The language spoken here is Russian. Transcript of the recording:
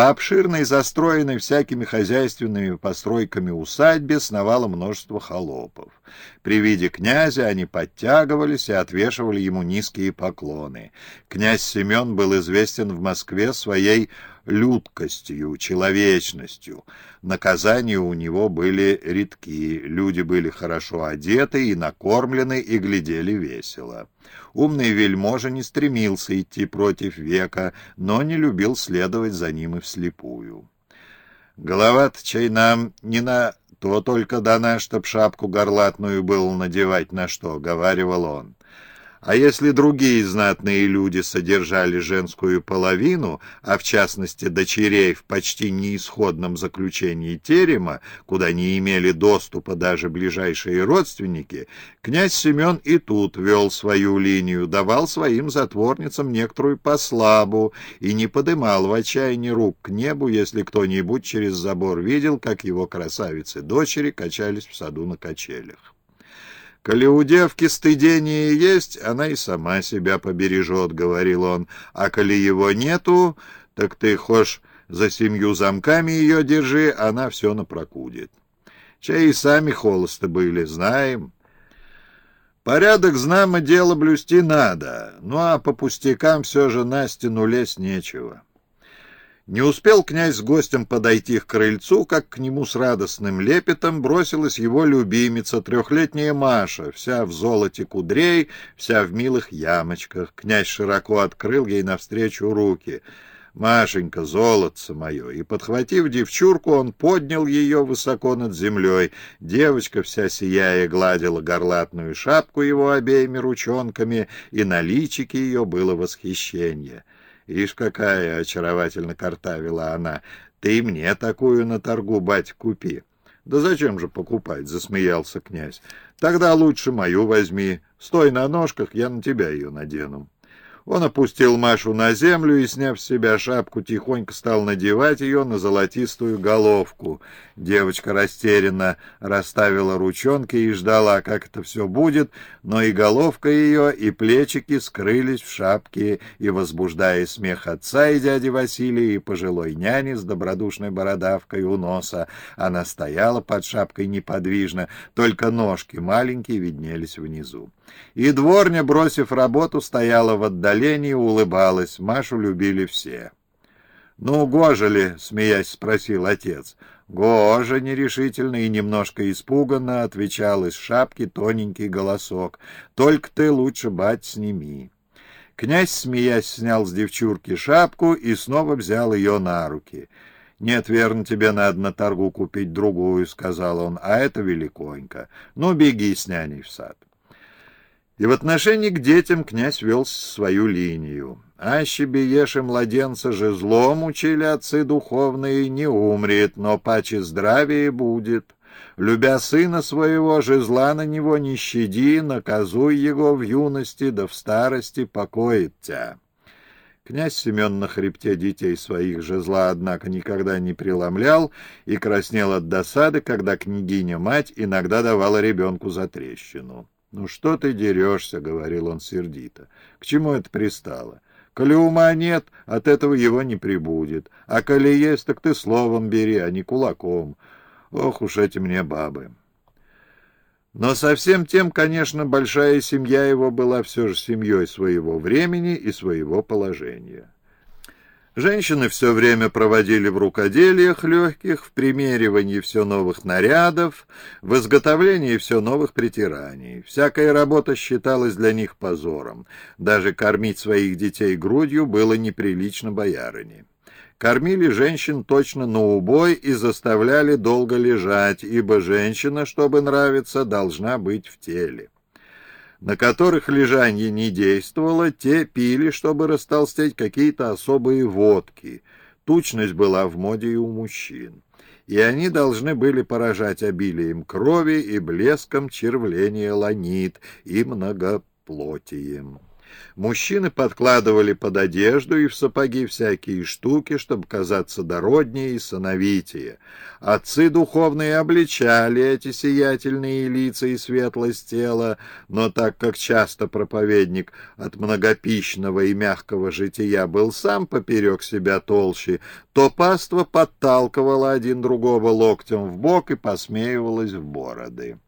По обширной, застроенной всякими хозяйственными постройками усадьбе сновало множество холопов. При виде князя они подтягивались и отвешивали ему низкие поклоны. Князь Семен был известен в Москве своей людкостью, человечностью. Наказания у него были редки, люди были хорошо одеты и накормлены и глядели весело. Умный вельможа не стремился идти против века, но не любил следовать за ним и вслепую. Голова-то чай нам не на то только дана, чтоб шапку горлатную было надевать на что, — говаривал он. А если другие знатные люди содержали женскую половину, а в частности дочерей в почти неисходном заключении терема, куда не имели доступа даже ближайшие родственники, князь Семен и тут вел свою линию, давал своим затворницам некоторую послабу и не подымал в отчаянии рук к небу, если кто-нибудь через забор видел, как его красавицы-дочери качались в саду на качелях. «Коли у девки стыдение есть, она и сама себя побережет», — говорил он. «А коли его нету, так ты хошь за семью замками ее держи, она все напрокудит. Чай и сами холосты были, знаем». Порядок, знамо, дело блюсти надо, ну а по пустякам все же на стену лезть нечего. Не успел князь с гостем подойти к крыльцу, как к нему с радостным лепетом бросилась его любимица, трехлетняя Маша, вся в золоте кудрей, вся в милых ямочках. Князь широко открыл ей навстречу руки. «Машенька, золотце мое!» И, подхватив девчурку, он поднял ее высоко над землей. Девочка, вся сияя, гладила горлатную шапку его обеими ручонками, и на личике ее было восхищение. «Ишь, какая!» — очаровательно картавила она. «Ты мне такую на торгу, бать, купи». «Да зачем же покупать?» — засмеялся князь. «Тогда лучше мою возьми. Стой на ножках, я на тебя ее надену». Он опустил Машу на землю и, сняв с себя шапку, тихонько стал надевать ее на золотистую головку. Девочка растерянно расставила ручонки и ждала, как это все будет, но и головка ее, и плечики скрылись в шапке, и, возбуждая смех отца и дяди Василия, и пожилой няни с добродушной бородавкой у носа, она стояла под шапкой неподвижно, только ножки маленькие виднелись внизу. И дворня, бросив работу, стояла в отдалении улыбалась. Машу любили все. «Ну, гоже ли?» — смеясь спросил отец. «Гоже!» — нерешительно и немножко испуганно отвечал из шапки тоненький голосок. «Только ты лучше, бать, сними». Князь, смеясь, снял с девчурки шапку и снова взял ее на руки. «Нет, верно, тебе надо на торгу купить другую», — сказал он, — «а это великонько. Ну, беги с няней в сад». И в отношении к детям князь вел свою линию. «Аще биеше младенца же злом, учили отцы духовные, не умрет, но паче здравие будет. Любя сына своего, же зла на него не щади, наказуй его в юности, да в старости покоит тебя». Князь Семен на хребте детей своих же зла, однако, никогда не преломлял и краснел от досады, когда княгиня-мать иногда давала ребенку за трещину. «Ну что ты дерешься?» — говорил он сердито. «К чему это пристало? Коли ума нет, от этого его не прибудет. А коли есть, так ты словом бери, а не кулаком. Ох уж эти мне бабы!» Но совсем тем, конечно, большая семья его была все же семьей своего времени и своего положения. Женщины все время проводили в рукоделиях легких, в примеривании все новых нарядов, в изготовлении все новых притираний. Всякая работа считалась для них позором. Даже кормить своих детей грудью было неприлично боярине. Кормили женщин точно на убой и заставляли долго лежать, ибо женщина, чтобы нравиться, должна быть в теле на которых лежанье не действовало, те пили, чтобы растолстеть, какие-то особые водки. Тучность была в моде и у мужчин. И они должны были поражать обилием крови и блеском червления ланит и многоплотием. Мужчины подкладывали под одежду и в сапоги всякие штуки, чтобы казаться дороднее и сановитее. Отцы духовные обличали эти сиятельные лица и светлость тела, но так как часто проповедник от многопищного и мягкого жития был сам поперек себя толще, то паства подталкивала один другого локтем в бок и посмеивалась в бороды.